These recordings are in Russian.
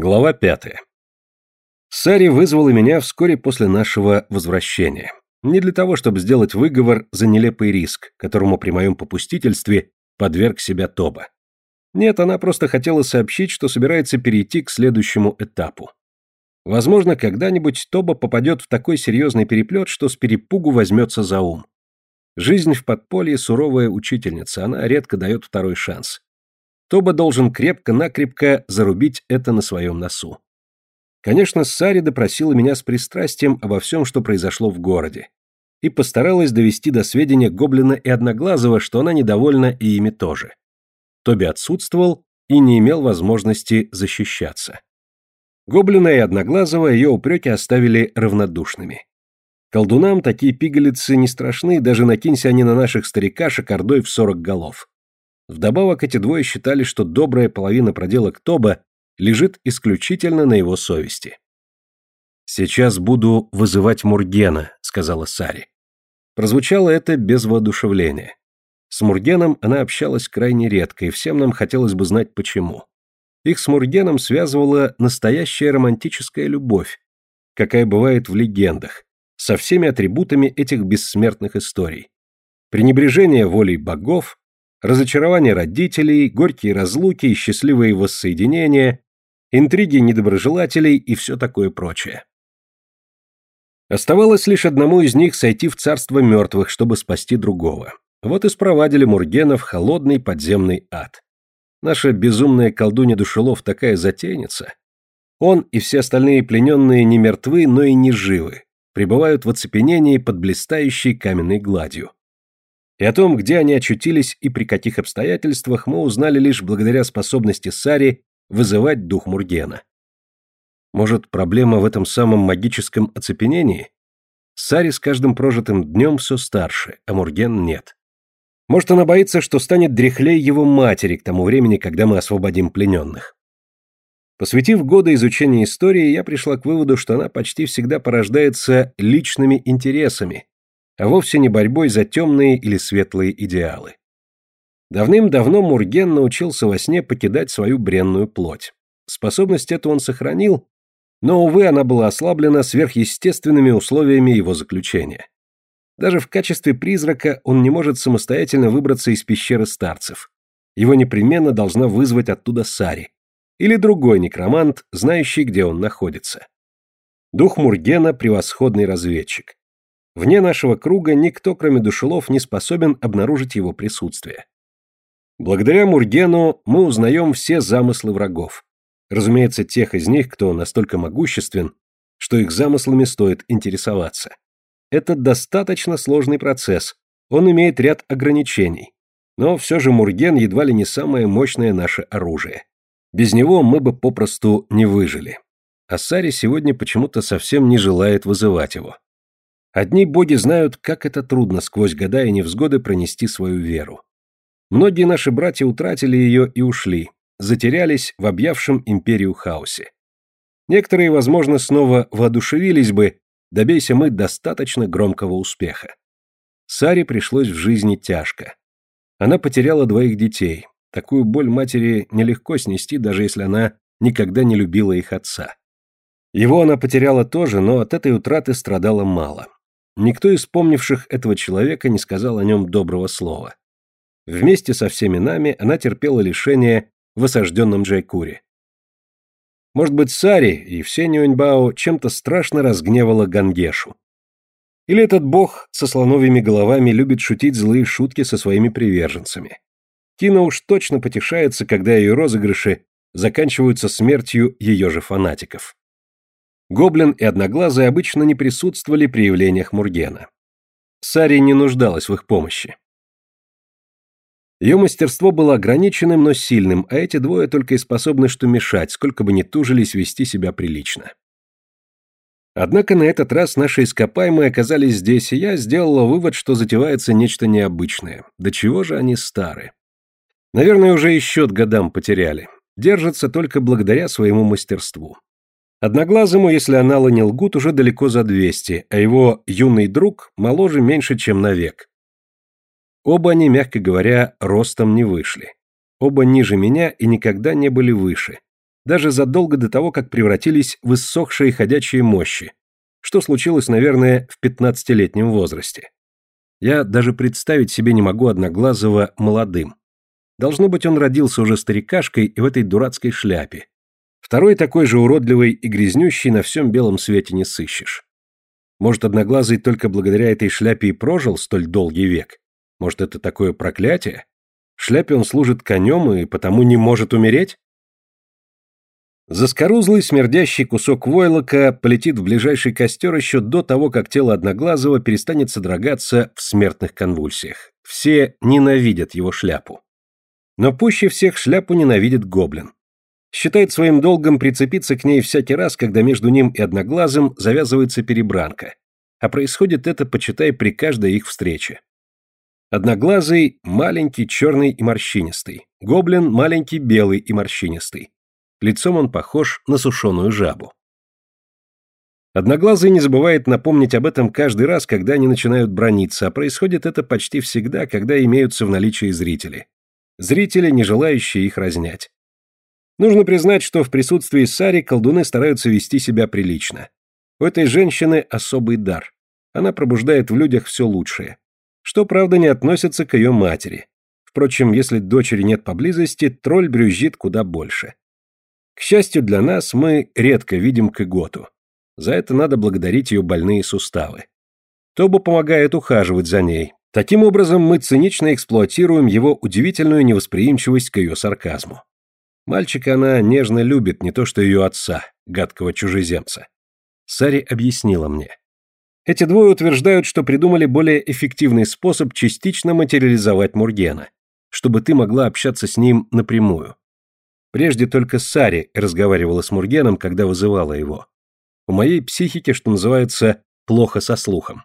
Глава пятая. Сари вызвала меня вскоре после нашего возвращения. Не для того, чтобы сделать выговор за нелепый риск, которому при моем попустительстве подверг себя Тоба. Нет, она просто хотела сообщить, что собирается перейти к следующему этапу. Возможно, когда-нибудь Тоба попадет в такой серьезный переплет, что с перепугу возьмется за ум. Жизнь в подполье суровая учительница, она редко дает второй шанс. Тоба должен крепко-накрепко зарубить это на своем носу. Конечно, Сари допросила меня с пристрастием обо всем, что произошло в городе, и постаралась довести до сведения Гоблина и Одноглазого, что она недовольна и ими тоже. Тоби отсутствовал и не имел возможности защищаться. Гоблина и Одноглазого ее упреки оставили равнодушными. Колдунам такие пигалицы не страшны, даже накинься они на наших старикашек ордой в сорок голов. Вдобавок эти двое считали, что добрая половина проделок Тоба лежит исключительно на его совести. «Сейчас буду вызывать Мургена», — сказала Сари. Прозвучало это без воодушевления. С Мургеном она общалась крайне редко, и всем нам хотелось бы знать почему. Их с Мургеном связывала настоящая романтическая любовь, какая бывает в легендах, со всеми атрибутами этих бессмертных историй. Пренебрежение волей богов, разочарование родителей, горькие разлуки счастливые воссоединения, интриги недоброжелателей и все такое прочее. Оставалось лишь одному из них сойти в царство мертвых, чтобы спасти другого. Вот и спровадили Мургена в холодный подземный ад. Наша безумная колдунья Душелов такая затейница. Он и все остальные плененные не мертвы, но и не живы, пребывают в оцепенении под блистающей каменной гладью. И о том, где они очутились и при каких обстоятельствах, мы узнали лишь благодаря способности Сари вызывать дух Мургена. Может, проблема в этом самом магическом оцепенении? Сари с каждым прожитым днем все старше, а Мурген нет. Может, она боится, что станет дряхлей его матери к тому времени, когда мы освободим плененных. Посвятив годы изучения истории, я пришла к выводу, что она почти всегда порождается личными интересами, а вовсе не борьбой за темные или светлые идеалы. Давным-давно Мурген научился во сне покидать свою бренную плоть. Способность эту он сохранил, но, увы, она была ослаблена сверхъестественными условиями его заключения. Даже в качестве призрака он не может самостоятельно выбраться из пещеры старцев. Его непременно должна вызвать оттуда Сари. Или другой некромант, знающий, где он находится. Дух Мургена – превосходный разведчик. Вне нашего круга никто, кроме душелов, не способен обнаружить его присутствие. Благодаря Мургену мы узнаем все замыслы врагов. Разумеется, тех из них, кто настолько могуществен, что их замыслами стоит интересоваться. Это достаточно сложный процесс, он имеет ряд ограничений. Но все же Мурген едва ли не самое мощное наше оружие. Без него мы бы попросту не выжили. А Сари сегодня почему-то совсем не желает вызывать его. Одни боги знают, как это трудно сквозь года и невзгоды пронести свою веру. Многие наши братья утратили ее и ушли, затерялись в объявшем империю хаосе. Некоторые, возможно, снова воодушевились бы, добейся мы достаточно громкого успеха. Саре пришлось в жизни тяжко. Она потеряла двоих детей. Такую боль матери нелегко снести, даже если она никогда не любила их отца. Его она потеряла тоже, но от этой утраты страдала мало. Никто из помнивших этого человека не сказал о нем доброго слова. Вместе со всеми нами она терпела лишение в осажденном Джайкуре. Может быть, Сари и все Нюэньбао чем-то страшно разгневала Гангешу. Или этот бог со слоновыми головами любит шутить злые шутки со своими приверженцами. Кина уж точно потешается, когда ее розыгрыши заканчиваются смертью ее же фанатиков. Гоблин и Одноглазый обычно не присутствовали при явлениях Мургена. Сари не нуждалась в их помощи. Ее мастерство было ограниченным, но сильным, а эти двое только и способны что мешать, сколько бы ни тужились вести себя прилично. Однако на этот раз наши ископаемые оказались здесь, и я сделала вывод, что затевается нечто необычное. До чего же они стары? Наверное, уже и счет годам потеряли. Держатся только благодаря своему мастерству. Одноглазому, если аналы не лгут, уже далеко за 200, а его юный друг моложе меньше, чем на век. Оба они, мягко говоря, ростом не вышли. Оба ниже меня и никогда не были выше. даже задолго до того, как превратились в иссохшие ходячие мощи, что случилось, наверное, в пятнадцатилетнем возрасте. Я даже представить себе не могу Одноглазого молодым. Должно быть, он родился уже старикашкой и в этой дурацкой шляпе. Второй такой же уродливый и грязнющий на всем белом свете не сыщешь. Может, Одноглазый только благодаря этой шляпе и прожил столь долгий век? Может, это такое проклятие? Шляпе он служит конем и потому не может умереть? Заскорузлый смердящий кусок войлока полетит в ближайший костер еще до того, как тело Одноглазого перестанет содрогаться в смертных конвульсиях. Все ненавидят его шляпу. Но пуще всех шляпу ненавидит гоблин. Считает своим долгом прицепиться к ней всякий раз, когда между ним и Одноглазым завязывается перебранка. А происходит это, почитай, при каждой их встрече. Одноглазый – маленький, черный и морщинистый. Гоблин – маленький, белый и морщинистый. Лицом он похож на сушеную жабу. Одноглазый не забывает напомнить об этом каждый раз, когда они начинают брониться, а происходит это почти всегда, когда имеются в наличии зрители. Зрители, не желающие их разнять. Нужно признать, что в присутствии Сари колдуны стараются вести себя прилично. У этой женщины особый дар. Она пробуждает в людях все лучшее. Что, правда, не относится к ее матери. Впрочем, если дочери нет поблизости, тролль брюзжит куда больше. К счастью для нас, мы редко видим Кыготу. За это надо благодарить ее больные суставы. Тобу помогает ухаживать за ней. Таким образом, мы цинично эксплуатируем его удивительную невосприимчивость к ее сарказму. Мальчика она нежно любит, не то что ее отца, гадкого чужеземца. Сари объяснила мне. Эти двое утверждают, что придумали более эффективный способ частично материализовать Мургена, чтобы ты могла общаться с ним напрямую. Прежде только Сари разговаривала с Мургеном, когда вызывала его. У моей психики, что называется, плохо со слухом.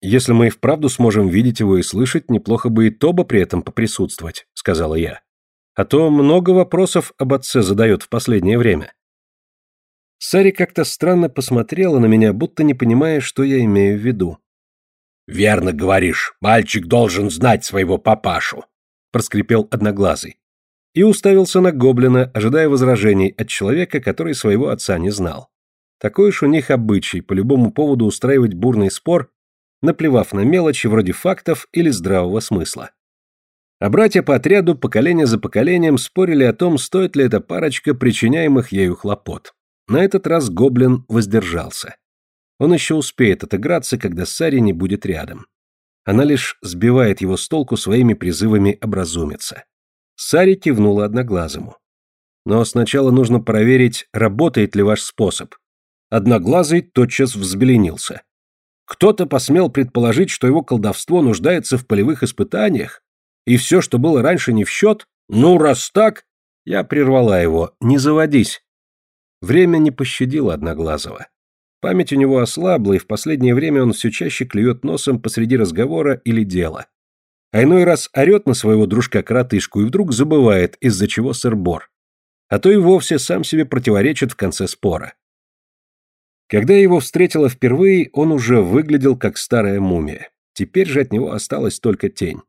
Если мы и вправду сможем видеть его и слышать, неплохо бы и Тоба при этом поприсутствовать, сказала я. А то много вопросов об отце задает в последнее время. Сари как-то странно посмотрела на меня, будто не понимая, что я имею в виду. «Верно говоришь, мальчик должен знать своего папашу», — проскрипел Одноглазый и уставился на гоблина, ожидая возражений от человека, который своего отца не знал. Такой уж у них обычай по любому поводу устраивать бурный спор, наплевав на мелочи вроде фактов или здравого смысла. А братья по отряду поколение за поколением спорили о том, стоит ли эта парочка причиняемых ею хлопот. На этот раз гоблин воздержался. Он еще успеет отыграться, когда Сари не будет рядом. Она лишь сбивает его с толку своими призывами образумиться. Сари кивнула одноглазому. Но сначала нужно проверить, работает ли ваш способ. Одноглазый тотчас взбеленился. Кто-то посмел предположить, что его колдовство нуждается в полевых испытаниях, и все, что было раньше, не в счет? Ну, раз так... Я прервала его. Не заводись. Время не пощадило Одноглазого. Память у него ослабла, и в последнее время он все чаще клюет носом посреди разговора или дела а иной раз орет на своего дружка-коротышку и вдруг забывает, из-за чего сыр-бор. А то и вовсе сам себе противоречит в конце спора. Когда я его встретила впервые, он уже выглядел как старая мумия. Теперь же от него осталась только тень.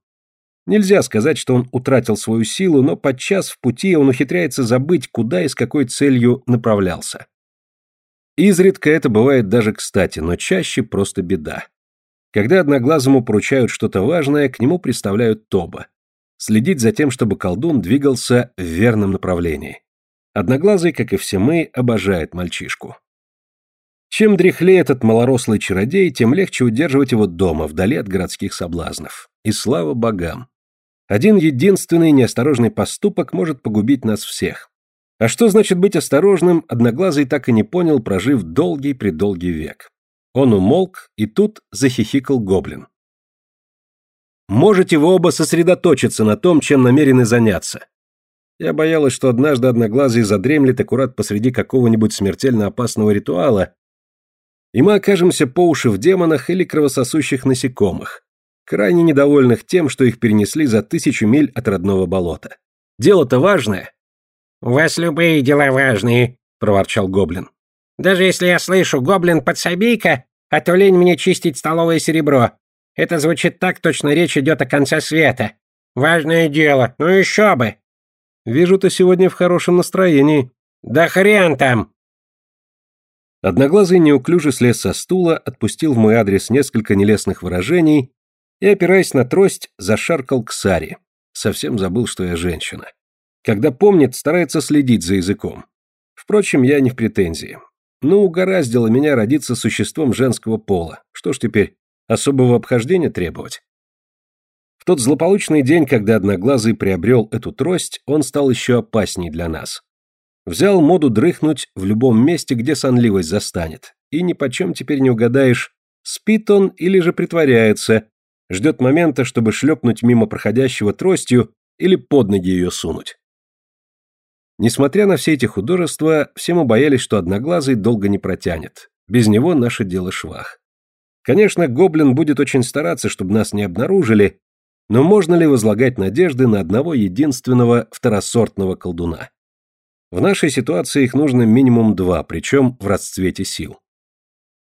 Нельзя сказать, что он утратил свою силу, но подчас в пути он ухитряется забыть, куда и с какой целью направлялся. Изредка это бывает даже кстати, но чаще просто беда. Когда одноглазому поручают что-то важное, к нему представляют Тоба. Следить за тем, чтобы колдун двигался в верном направлении. Одноглазый, как и все мы, обожает мальчишку. Чем дряхлее этот малорослый чародей, тем легче удерживать его дома, вдали от городских соблазнов. И слава богам. Один единственный неосторожный поступок может погубить нас всех. А что значит быть осторожным, Одноглазый так и не понял, прожив долгий-предолгий век. Он умолк, и тут захихикал гоблин. «Можете вы оба сосредоточиться на том, чем намерены заняться?» Я боялась, что однажды Одноглазый задремлет аккурат посреди какого-нибудь смертельно опасного ритуала, и мы окажемся по уши в демонах или кровососущих насекомых, крайне недовольных тем, что их перенесли за тысячу миль от родного болота. Дело-то важное. «У вас любые дела важные», — проворчал гоблин. «Даже если я слышу «гоблин-подсобейка», а то лень мне чистить столовое серебро. Это звучит так, точно речь идет о конце света. Важное дело, ну еще бы. Вижу, ты сегодня в хорошем настроении. Да хрен там!» Одноглазый неуклюже слез со стула, отпустил в мой адрес несколько нелестных выражений и, опираясь на трость, зашаркал к Саре. Совсем забыл, что я женщина. Когда помнит, старается следить за языком. Впрочем, я не в претензии. Ну, угораздило меня родиться существом женского пола. Что ж теперь, особого обхождения требовать? В тот злополучный день, когда Одноглазый приобрел эту трость, он стал еще опасней для нас. Взял моду дрыхнуть в любом месте, где сонливость застанет. И ни почем теперь не угадаешь, спит он или же притворяется, ждет момента, чтобы шлепнуть мимо проходящего тростью или под ноги ее сунуть. Несмотря на все эти художества, все мы боялись, что Одноглазый долго не протянет. Без него наше дело швах. Конечно, Гоблин будет очень стараться, чтобы нас не обнаружили, но можно ли возлагать надежды на одного единственного второсортного колдуна? В нашей ситуации их нужно минимум два, причем в расцвете сил.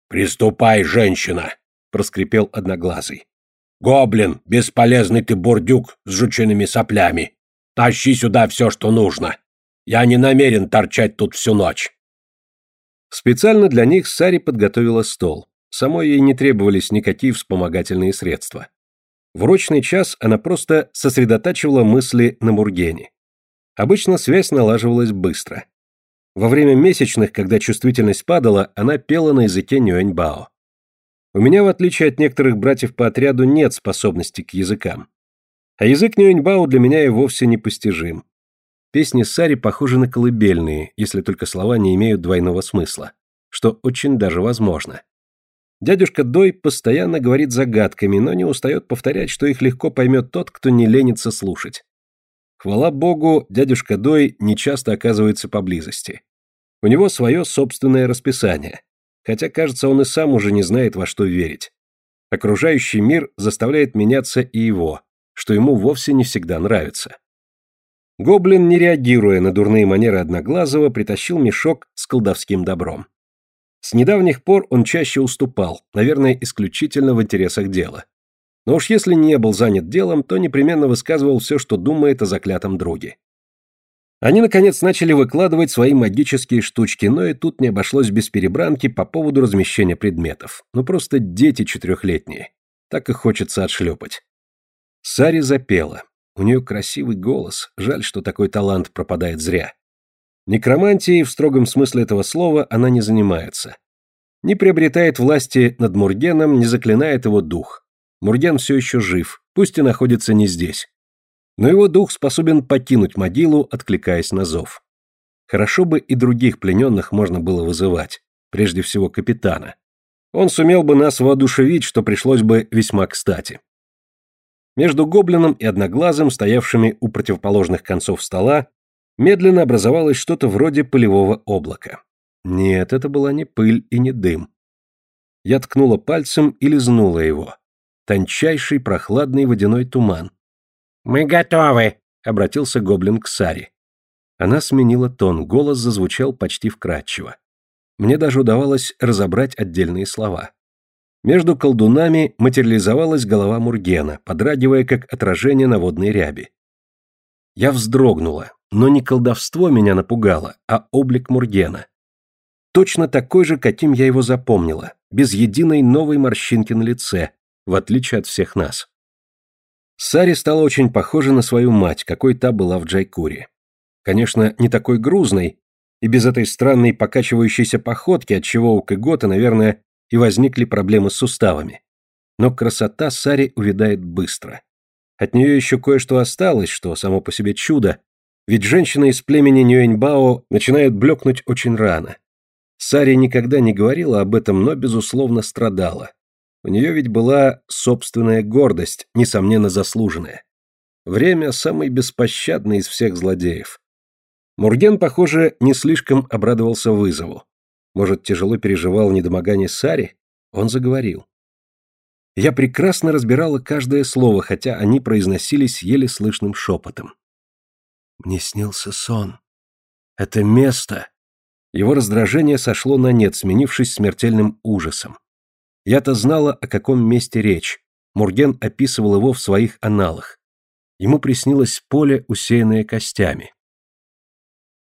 «Приступай, женщина!» — проскрипел Одноглазый. «Гоблин, бесполезный ты бурдюк с жучиными соплями! Тащи сюда все, что нужно! Я не намерен торчать тут всю ночь!» Специально для них Сари подготовила стол. Самой ей не требовались никакие вспомогательные средства. В урочный час она просто сосредотачивала мысли на Мургене. Обычно связь налаживалась быстро. Во время месячных, когда чувствительность падала, она пела на языке Нюэньбао. У меня, в отличие от некоторых братьев по отряду, нет способности к языкам. А язык Нюэньбао для меня и вовсе непостижим. Песни Сари похожи на колыбельные, если только слова не имеют двойного смысла, что очень даже возможно. Дядюшка Дой постоянно говорит загадками, но не устает повторять, что их легко поймет тот, кто не ленится слушать. Хвала богу, дядюшка Дой не часто оказывается поблизости. У него свое собственное расписание, хотя, кажется, он и сам уже не знает, во что верить. Окружающий мир заставляет меняться и его, что ему вовсе не всегда нравится. Гоблин, не реагируя на дурные манеры Одноглазого, притащил мешок с колдовским добром. С недавних пор он чаще уступал, наверное, исключительно в интересах дела. Но уж если не был занят делом, то непременно высказывал все, что думает о заклятом друге. Они, наконец, начали выкладывать свои магические штучки, но и тут не обошлось без перебранки по поводу размещения предметов. Ну просто дети четырехлетние. Так и хочется отшлепать. Сари запела. У нее красивый голос, жаль, что такой талант пропадает зря. Некромантией в строгом смысле этого слова она не занимается. Не приобретает власти над Мургеном, не заклинает его дух. Мурген все еще жив, пусть и находится не здесь. Но его дух способен покинуть могилу, откликаясь на зов. Хорошо бы и других плененных можно было вызывать, прежде всего капитана. Он сумел бы нас воодушевить, что пришлось бы весьма кстати. Между гоблином и одноглазым, стоявшими у противоположных концов стола, медленно образовалось что-то вроде пылевого облака. Нет, это была не пыль и не дым. Я ткнула пальцем и лизнула его тончайший прохладный водяной туман. «Мы готовы», — обратился гоблин к Саре. Она сменила тон, голос зазвучал почти вкрадчиво. Мне даже удавалось разобрать отдельные слова. Между колдунами материализовалась голова Мургена, подрагивая как отражение на водной ряби. Я вздрогнула, но не колдовство меня напугало, а облик Мургена. Точно такой же, каким я его запомнила, без единой новой морщинки на лице, в отличие от всех нас. Сари стала очень похожа на свою мать, какой та была в Джайкуре. Конечно, не такой грузной, и без этой странной покачивающейся походки, от чего у Кыгота, наверное, и возникли проблемы с суставами. Но красота Сари увядает быстро. От нее еще кое-что осталось, что само по себе чудо, ведь женщина из племени Нюэньбао начинает блекнуть очень рано. Сари никогда не говорила об этом, но, безусловно, страдала. У нее ведь была собственная гордость, несомненно заслуженная. Время самый беспощадный из всех злодеев. Мурген, похоже, не слишком обрадовался вызову. Может, тяжело переживал недомогание Сари? Он заговорил. Я прекрасно разбирала каждое слово, хотя они произносились еле слышным шепотом. Мне снился сон. Это место. Его раздражение сошло на нет, сменившись смертельным ужасом. Я-то знала, о каком месте речь. Мурген описывал его в своих аналах. Ему приснилось поле, усеянное костями.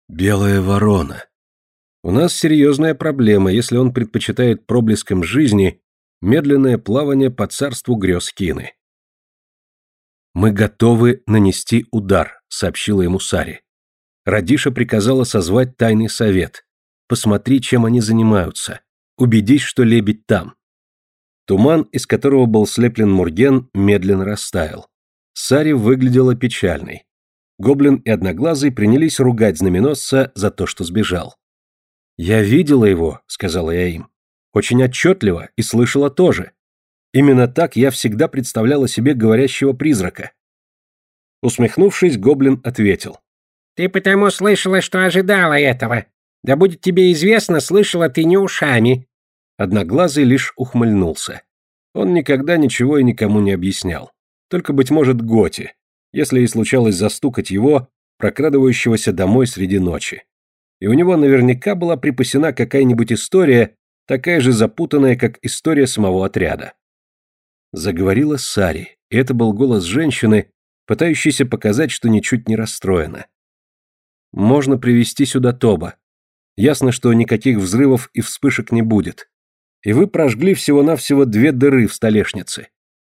Белая ворона. У нас серьезная проблема, если он предпочитает проблеском жизни медленное плавание по царству грез Кины. «Мы готовы нанести удар», — сообщила ему Сари. Радиша приказала созвать тайный совет. Посмотри, чем они занимаются. Убедись, что лебедь там. Туман, из которого был слеплен Мурген, медленно растаял. Сари выглядела печальной. Гоблин и Одноглазый принялись ругать знаменосца за то, что сбежал. «Я видела его», — сказала я им. «Очень отчетливо и слышала тоже. Именно так я всегда представляла себе говорящего призрака». Усмехнувшись, Гоблин ответил. «Ты потому слышала, что ожидала этого. Да будет тебе известно, слышала ты не ушами». Одноглазый лишь ухмыльнулся. Он никогда ничего и никому не объяснял. Только, быть может, Готи, если и случалось застукать его, прокрадывающегося домой среди ночи. И у него наверняка была припасена какая-нибудь история, такая же запутанная, как история самого отряда. Заговорила Сари, и это был голос женщины, пытающейся показать, что ничуть не расстроена. «Можно привести сюда Тоба. Ясно, что никаких взрывов и вспышек не будет. И вы прожгли всего-навсего две дыры в столешнице».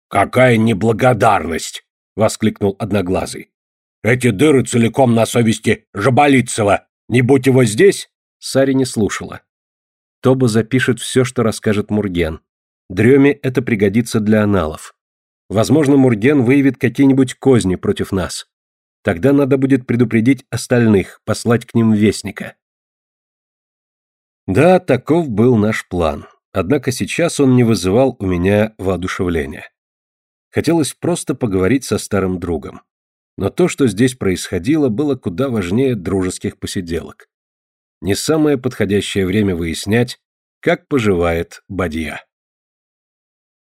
«Какая неблагодарность!» — воскликнул Одноглазый. «Эти дыры целиком на совести Жаболицева. Не будь его здесь...» Сари не слушала. Тоба запишет все, что расскажет Мурген. Дреме это пригодится для аналов. Возможно, Мурген выявит какие-нибудь козни против нас. Тогда надо будет предупредить остальных, послать к ним вестника. Да, таков был наш план. Однако сейчас он не вызывал у меня воодушевления. Хотелось просто поговорить со старым другом. Но то, что здесь происходило, было куда важнее дружеских посиделок. Не самое подходящее время выяснять, как поживает Бадья.